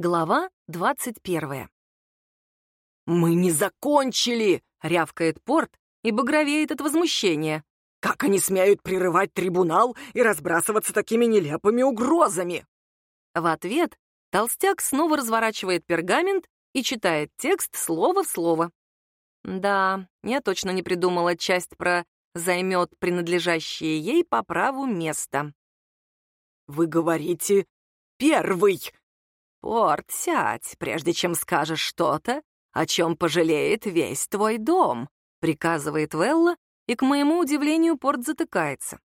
Глава двадцать первая. «Мы не закончили!» — рявкает Порт и багровеет от возмущения. «Как они смеют прерывать трибунал и разбрасываться такими нелепыми угрозами?» В ответ толстяк снова разворачивает пергамент и читает текст слово в слово. Да, я точно не придумала часть про «займет принадлежащее ей по праву место». «Вы говорите «первый», «Порт, сядь, прежде чем скажешь что-то, о чем пожалеет весь твой дом», — приказывает Велла, и, к моему удивлению, Порт затыкается.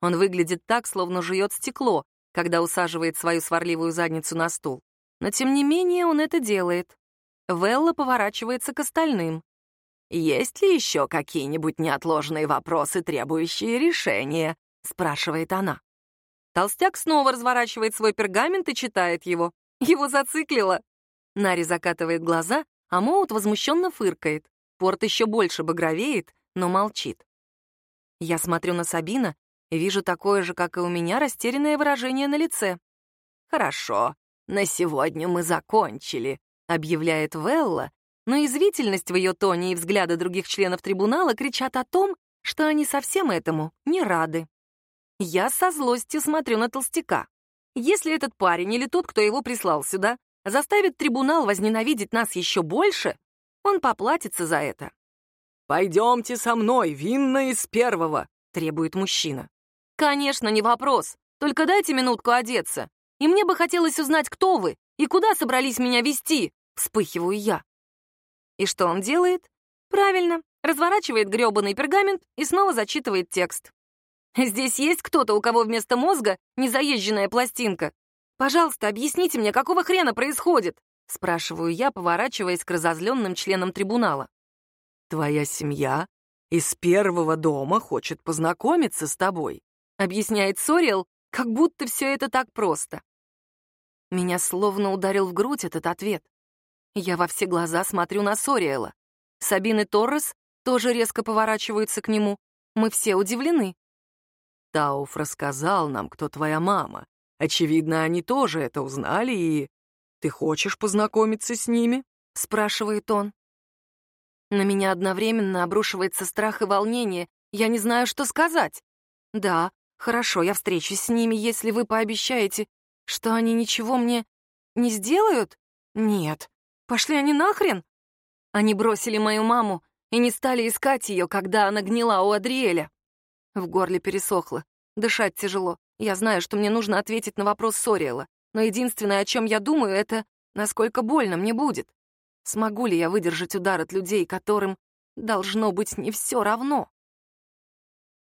Он выглядит так, словно жует стекло, когда усаживает свою сварливую задницу на стул. Но, тем не менее, он это делает. Велла поворачивается к остальным. «Есть ли еще какие-нибудь неотложные вопросы, требующие решения?» — спрашивает она. Толстяк снова разворачивает свой пергамент и читает его. Его зациклило. Нари закатывает глаза, а Моут возмущенно фыркает. Порт еще больше багровеет, но молчит. Я смотрю на Сабина и вижу такое же, как и у меня, растерянное выражение на лице. «Хорошо, на сегодня мы закончили», — объявляет Велла, но извительность в ее тоне и взгляды других членов трибунала кричат о том, что они совсем этому не рады. Я со злостью смотрю на толстяка. Если этот парень или тот, кто его прислал сюда, заставит трибунал возненавидеть нас еще больше, он поплатится за это. «Пойдемте со мной, винно из первого», — требует мужчина. «Конечно, не вопрос. Только дайте минутку одеться. И мне бы хотелось узнать, кто вы и куда собрались меня вести», — вспыхиваю я. И что он делает? Правильно, разворачивает грёбаный пергамент и снова зачитывает текст. Здесь есть кто-то, у кого вместо мозга незаезженная пластинка? Пожалуйста, объясните мне, какого хрена происходит?» Спрашиваю я, поворачиваясь к разозленным членам трибунала. «Твоя семья из первого дома хочет познакомиться с тобой», объясняет Сориэл, как будто все это так просто. Меня словно ударил в грудь этот ответ. Я во все глаза смотрю на Сориэла. Сабин и Торрес тоже резко поворачиваются к нему. Мы все удивлены. Тауф рассказал нам, кто твоя мама. Очевидно, они тоже это узнали, и... Ты хочешь познакомиться с ними?» — спрашивает он. На меня одновременно обрушивается страх и волнение. Я не знаю, что сказать. «Да, хорошо, я встречусь с ними, если вы пообещаете, что они ничего мне не сделают? Нет. Пошли они нахрен?» Они бросили мою маму и не стали искать ее, когда она гнила у Адриэля. В горле пересохло. Дышать тяжело. Я знаю, что мне нужно ответить на вопрос Сориэла. Но единственное, о чем я думаю, это насколько больно мне будет. Смогу ли я выдержать удар от людей, которым должно быть не все равно?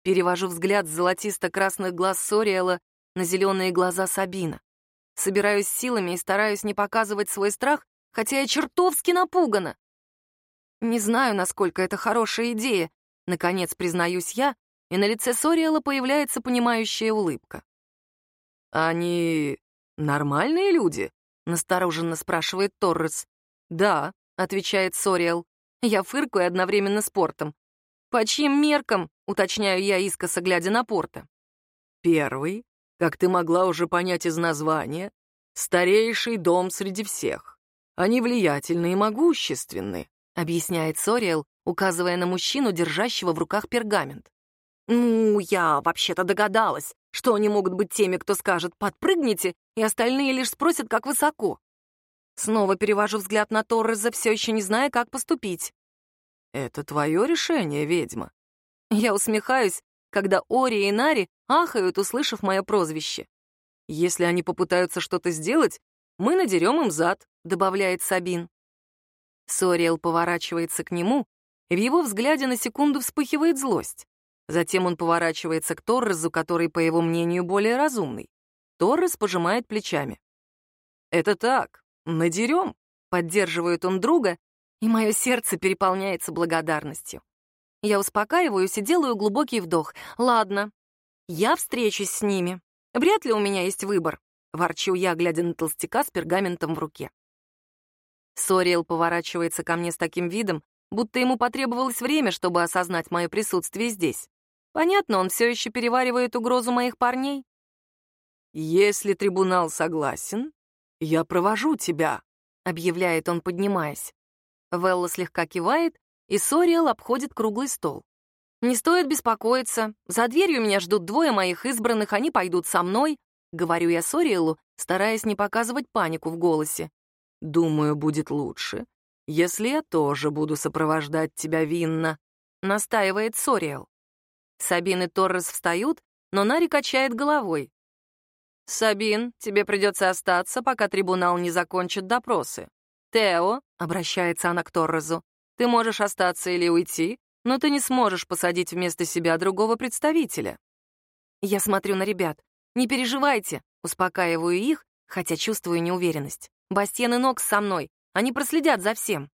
Перевожу взгляд с золотисто-красных глаз Сориэла на зеленые глаза Сабина. Собираюсь силами и стараюсь не показывать свой страх, хотя я чертовски напугана. Не знаю, насколько это хорошая идея, наконец признаюсь я, и на лице Сориэла появляется понимающая улыбка. «Они нормальные люди?» — настороженно спрашивает Торрес. «Да», — отвечает Сориэл. Я фыркаю одновременно с Портом. «По чьим меркам?» — уточняю я, искоса глядя на Порта. «Первый, как ты могла уже понять из названия, старейший дом среди всех. Они влиятельны и могущественны», — объясняет Сориэл, указывая на мужчину, держащего в руках пергамент. «Ну, я вообще-то догадалась, что они могут быть теми, кто скажет «подпрыгните», и остальные лишь спросят, как высоко». Снова перевожу взгляд на Торреса, все еще не зная, как поступить. «Это твое решение, ведьма». Я усмехаюсь, когда Ори и Нари ахают, услышав мое прозвище. «Если они попытаются что-то сделать, мы надерем им зад», — добавляет Сабин. Сориэл поворачивается к нему, в его взгляде на секунду вспыхивает злость. Затем он поворачивается к Торресу, который, по его мнению, более разумный. Торрес пожимает плечами. «Это так, надерем», — поддерживает он друга, и мое сердце переполняется благодарностью. Я успокаиваюсь и делаю глубокий вдох. «Ладно, я встречусь с ними. Вряд ли у меня есть выбор», — ворчу я, глядя на толстяка с пергаментом в руке. Сориэл поворачивается ко мне с таким видом, будто ему потребовалось время, чтобы осознать мое присутствие здесь. Понятно, он все еще переваривает угрозу моих парней. Если трибунал согласен, «Я провожу тебя», — объявляет он, поднимаясь. Велла слегка кивает, и Сориэл обходит круглый стол. «Не стоит беспокоиться. За дверью меня ждут двое моих избранных, они пойдут со мной», — говорю я Сориэлу, стараясь не показывать панику в голосе. «Думаю, будет лучше, если я тоже буду сопровождать тебя, Винна», — настаивает Сориэл. Сабин и Торрес встают, но Нари качает головой. «Сабин, тебе придется остаться, пока трибунал не закончит допросы. Тео», — обращается она к Торрезу, — «ты можешь остаться или уйти, но ты не сможешь посадить вместо себя другого представителя». Я смотрю на ребят. «Не переживайте», — успокаиваю их, хотя чувствую неуверенность. Бастиен и Нокс со мной. Они проследят за всем.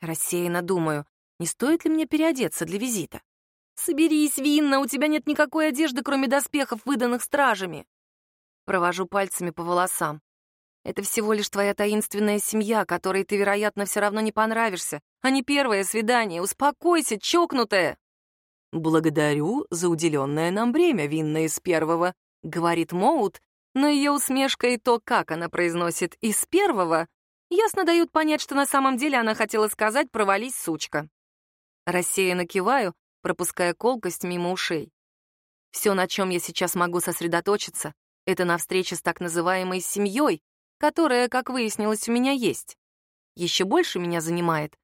Рассеянно думаю, не стоит ли мне переодеться для визита? «Соберись, Винна, у тебя нет никакой одежды, кроме доспехов, выданных стражами». Провожу пальцами по волосам. Это всего лишь твоя таинственная семья, которой ты, вероятно, все равно не понравишься, а не первое свидание. Успокойся, чокнутая!» «Благодарю за уделенное нам время, винное из первого», — говорит Моут, но ее усмешка и то, как она произносит «из первого», ясно дают понять, что на самом деле она хотела сказать «провались, сучка». Рассеянно киваю, пропуская колкость мимо ушей. Все, на чем я сейчас могу сосредоточиться, это на встрече с так называемой семьей, которая, как выяснилось, у меня есть. Еще больше меня занимает,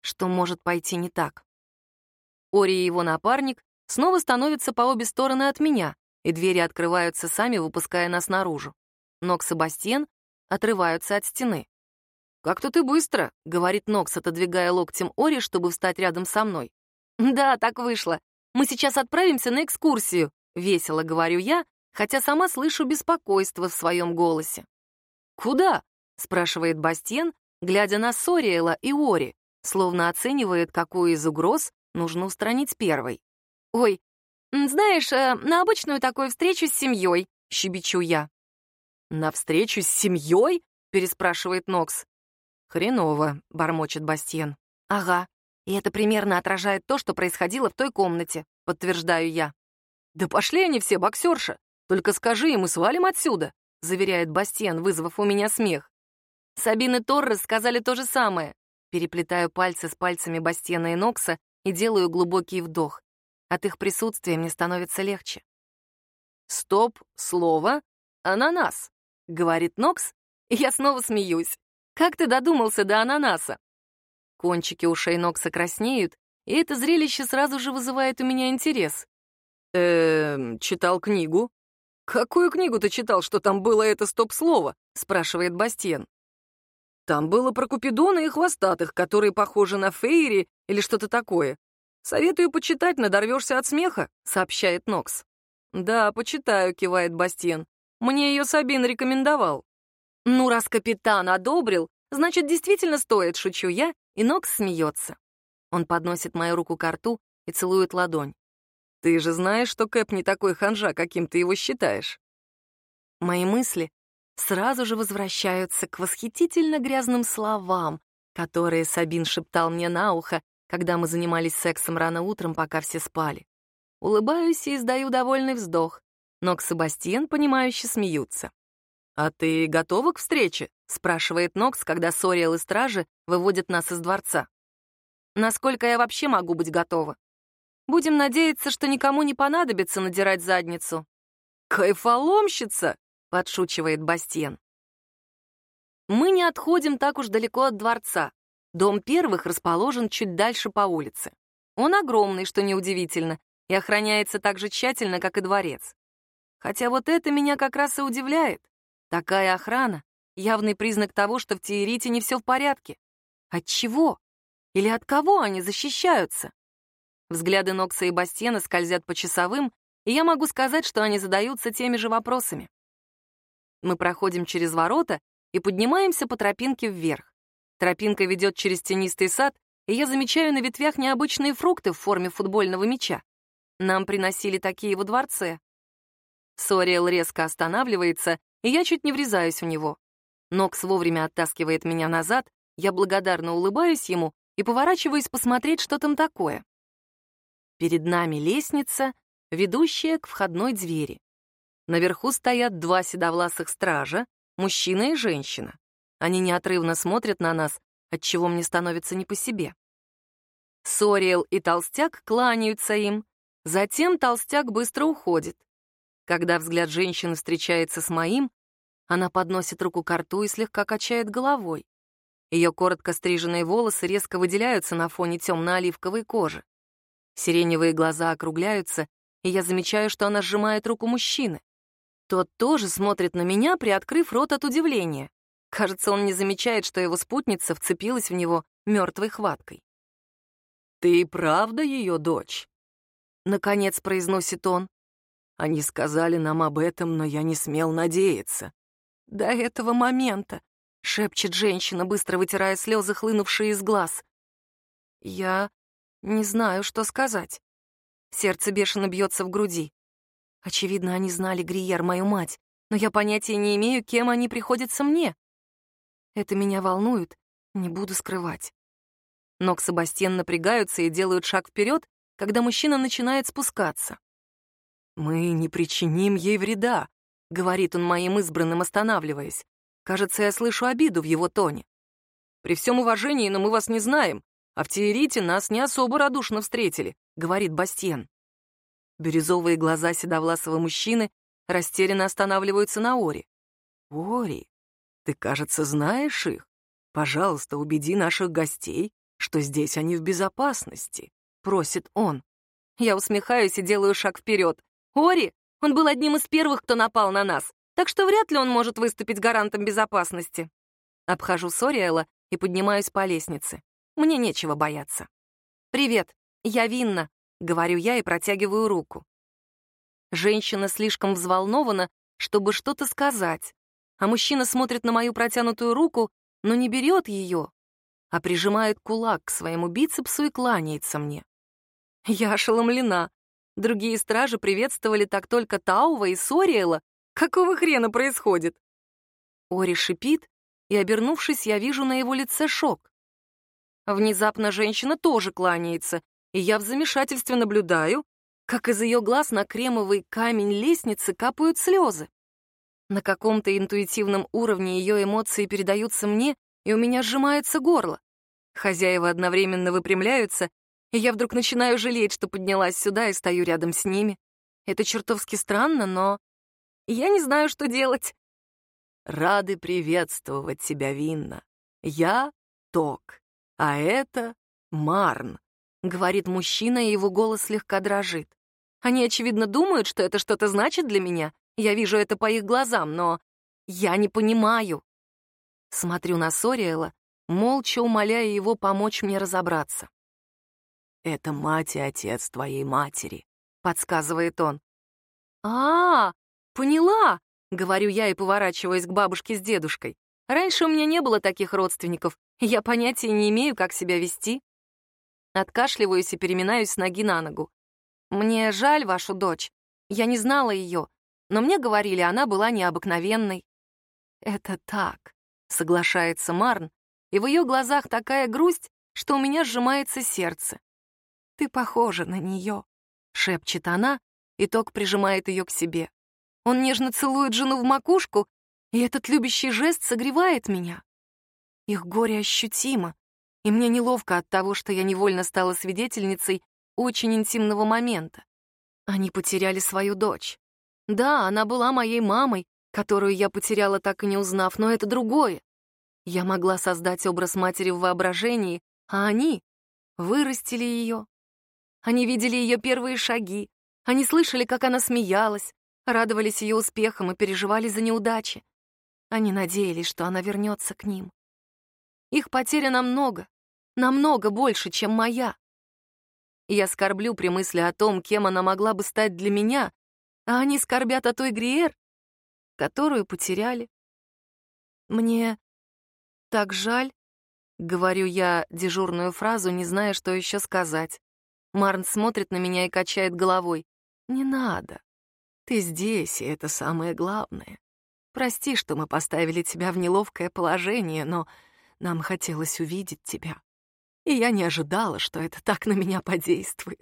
что может пойти не так. Ори и его напарник снова становятся по обе стороны от меня, и двери открываются сами, выпуская нас наружу. Нокс и Бастиен отрываются от стены. «Как-то ты быстро», — говорит Нокс, отодвигая локтем Ори, чтобы встать рядом со мной. «Да, так вышло. Мы сейчас отправимся на экскурсию», — весело говорю я, хотя сама слышу беспокойство в своем голосе. «Куда?» — спрашивает Бастиен, глядя на Сориэла и Ори, словно оценивает, какую из угроз нужно устранить первой. «Ой, знаешь, э, на обычную такую встречу с семьей», — щебечу я. «На встречу с семьей?» — переспрашивает Нокс. «Хреново», — бормочет Бастиен. «Ага, и это примерно отражает то, что происходило в той комнате», — подтверждаю я. «Да пошли они все, боксерша! Только скажи им, мы свалим отсюда!» — заверяет Бастиан, вызвав у меня смех. Сабин и Торрес сказали то же самое. Переплетаю пальцы с пальцами Бастиана и Нокса и делаю глубокий вдох. От их присутствия мне становится легче. «Стоп, слово, ананас», — говорит Нокс, и я снова смеюсь. «Как ты додумался до ананаса?» Кончики ушей Нокса краснеют, и это зрелище сразу же вызывает у меня интерес. «Эм, читал книгу», «Какую книгу ты читал, что там было это стоп-слово?» — спрашивает Бастиен. «Там было про Купидона и хвостатых, которые похожи на Фейри или что-то такое. Советую почитать, надорвешься от смеха», — сообщает Нокс. «Да, почитаю», — кивает Бастиен. «Мне ее Сабин рекомендовал». «Ну, раз капитан одобрил, значит, действительно стоит», — шучу я, и Нокс смеется. Он подносит мою руку к рту и целует ладонь. Ты же знаешь, что Кэп не такой ханжа, каким ты его считаешь. Мои мысли сразу же возвращаются к восхитительно грязным словам, которые Сабин шептал мне на ухо, когда мы занимались сексом рано утром, пока все спали. Улыбаюсь и издаю довольный вздох, но к Себастьян, понимающе смеются. «А ты готова к встрече?» — спрашивает Нокс, когда Сориэл и стражи выводят нас из дворца. «Насколько я вообще могу быть готова?» Будем надеяться, что никому не понадобится надирать задницу. «Кайфоломщица!» — подшучивает Бастен. Мы не отходим так уж далеко от дворца. Дом первых расположен чуть дальше по улице. Он огромный, что неудивительно, и охраняется так же тщательно, как и дворец. Хотя вот это меня как раз и удивляет. Такая охрана — явный признак того, что в Тиерите не все в порядке. От чего? Или от кого они защищаются? Взгляды Нокса и Бастена скользят по часовым, и я могу сказать, что они задаются теми же вопросами. Мы проходим через ворота и поднимаемся по тропинке вверх. Тропинка ведет через тенистый сад, и я замечаю на ветвях необычные фрукты в форме футбольного мяча. Нам приносили такие во дворце. Сориэл резко останавливается, и я чуть не врезаюсь в него. Нокс вовремя оттаскивает меня назад, я благодарно улыбаюсь ему и поворачиваюсь посмотреть, что там такое. Перед нами лестница, ведущая к входной двери. Наверху стоят два седовласых стража, мужчина и женщина. Они неотрывно смотрят на нас, отчего мне становится не по себе. Сориэл и Толстяк кланяются им, затем Толстяк быстро уходит. Когда взгляд женщины встречается с моим, она подносит руку к рту и слегка качает головой. Ее коротко стриженные волосы резко выделяются на фоне темно-оливковой кожи. Сиреневые глаза округляются, и я замечаю, что она сжимает руку мужчины. Тот тоже смотрит на меня, приоткрыв рот от удивления. Кажется, он не замечает, что его спутница вцепилась в него мертвой хваткой. «Ты правда ее дочь?» Наконец произносит он. Они сказали нам об этом, но я не смел надеяться. До этого момента, шепчет женщина, быстро вытирая слезы, хлынувшие из глаз. Я не знаю, что сказать. Сердце бешено бьется в груди. Очевидно, они знали Гриер, мою мать, но я понятия не имею, кем они приходятся мне. Это меня волнует, не буду скрывать. Ног Себастьян напрягаются и делают шаг вперед, когда мужчина начинает спускаться. «Мы не причиним ей вреда», — говорит он моим избранным, останавливаясь. Кажется, я слышу обиду в его тоне. «При всем уважении, но мы вас не знаем, а в Тиерите нас не особо радушно встретили», — говорит Бастьен. Бирюзовые глаза седовласого мужчины растерянно останавливаются на Ори. «Ори, ты, кажется, знаешь их. Пожалуйста, убеди наших гостей, что здесь они в безопасности», — просит он. Я усмехаюсь и делаю шаг вперед. «Ори, он был одним из первых, кто напал на нас, так что вряд ли он может выступить гарантом безопасности». Обхожу Сориэла и поднимаюсь по лестнице. Мне нечего бояться. «Привет, я Винна», — говорю я и протягиваю руку. Женщина слишком взволнована, чтобы что-то сказать, а мужчина смотрит на мою протянутую руку, но не берет ее, а прижимает кулак к своему бицепсу и кланяется мне. Я ошеломлена. Другие стражи приветствовали так только Таува и Сориэла. Какого хрена происходит? Ори шипит, и, обернувшись, я вижу на его лице шок. Внезапно женщина тоже кланяется, и я в замешательстве наблюдаю, как из ее глаз на кремовый камень лестницы капают слезы. На каком-то интуитивном уровне ее эмоции передаются мне, и у меня сжимается горло. Хозяева одновременно выпрямляются, и я вдруг начинаю жалеть, что поднялась сюда и стою рядом с ними. Это чертовски странно, но я не знаю, что делать. Рады приветствовать тебя, Винна. Я — Ток, а это — Марн, — говорит мужчина, и его голос слегка дрожит. Они, очевидно, думают, что это что-то значит для меня. Я вижу это по их глазам, но я не понимаю. Смотрю на Сориэла, молча умоляя его помочь мне разобраться. «Это мать и отец твоей матери», — подсказывает он. «А, поняла», — говорю я и поворачиваюсь к бабушке с дедушкой. «Раньше у меня не было таких родственников, я понятия не имею, как себя вести». Откашливаюсь и переминаюсь с ноги на ногу. «Мне жаль вашу дочь. Я не знала ее, но мне говорили, она была необыкновенной». «Это так», — соглашается Марн, и в ее глазах такая грусть, что у меня сжимается сердце. «Ты похожа на нее», — шепчет она, и Ток прижимает ее к себе. Он нежно целует жену в макушку, и этот любящий жест согревает меня. Их горе ощутимо, и мне неловко от того, что я невольно стала свидетельницей очень интимного момента. Они потеряли свою дочь. Да, она была моей мамой, которую я потеряла, так и не узнав, но это другое. Я могла создать образ матери в воображении, а они вырастили ее, они видели ее первые шаги, они слышали, как она смеялась, радовались ее успехам и переживали за неудачи. Они надеялись, что она вернется к ним. Их потеря намного, намного больше, чем моя. Я скорблю при мысли о том, кем она могла бы стать для меня, а они скорбят о той Гриер, которую потеряли. Мне так жаль, — говорю я дежурную фразу, не зная, что еще сказать. Марн смотрит на меня и качает головой. «Не надо. Ты здесь, и это самое главное. Прости, что мы поставили тебя в неловкое положение, но нам хотелось увидеть тебя. И я не ожидала, что это так на меня подействует».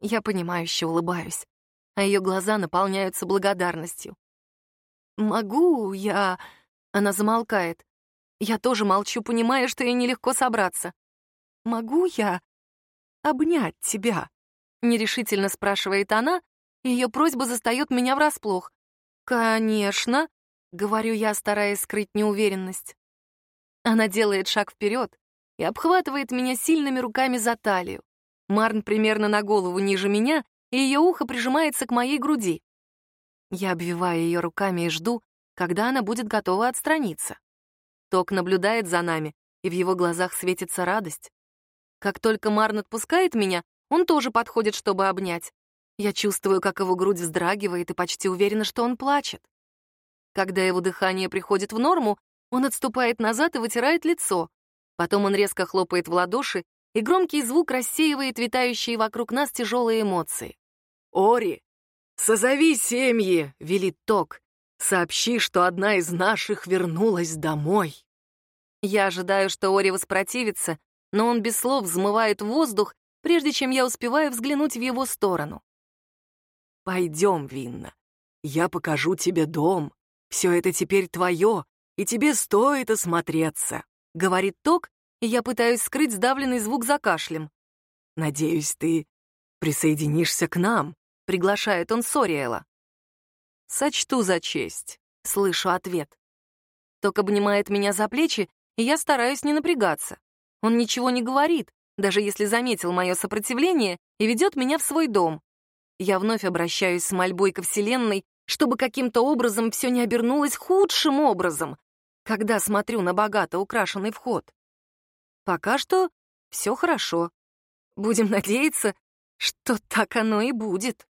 Я понимающе улыбаюсь, а ее глаза наполняются благодарностью. «Могу я...» Она замолкает. Я тоже молчу, понимая, что ей нелегко собраться. «Могу я обнять тебя?» Нерешительно спрашивает она, ее просьба застает меня врасплох. «Конечно», — говорю я, стараясь скрыть неуверенность. Она делает шаг вперед и обхватывает меня сильными руками за талию. Марн примерно на голову ниже меня, и ее ухо прижимается к моей груди. Я обвиваю ее руками и жду, когда она будет готова отстраниться. Ток наблюдает за нами, и в его глазах светится радость. Как только Марн отпускает меня, он тоже подходит, чтобы обнять. Я чувствую, как его грудь вздрагивает, и почти уверена, что он плачет. Когда его дыхание приходит в норму, он отступает назад и вытирает лицо. Потом он резко хлопает в ладоши, и громкий звук рассеивает витающие вокруг нас тяжелые эмоции. «Ори, созови семьи!» — велит Ток. «Сообщи, что одна из наших вернулась домой». Я ожидаю, что Ори воспротивится, но он без слов взмывает воздух прежде чем я успеваю взглянуть в его сторону. «Пойдем, Винна. Я покажу тебе дом. Все это теперь твое, и тебе стоит осмотреться», — говорит Ток, и я пытаюсь скрыть сдавленный звук за кашлем. «Надеюсь, ты присоединишься к нам», — приглашает он Сориэла. «Сочту за честь», — слышу ответ. Ток обнимает меня за плечи, и я стараюсь не напрягаться. Он ничего не говорит, даже если заметил мое сопротивление и ведет меня в свой дом. Я вновь обращаюсь с мольбой ко Вселенной, чтобы каким-то образом все не обернулось худшим образом, когда смотрю на богато украшенный вход. Пока что все хорошо. Будем надеяться, что так оно и будет.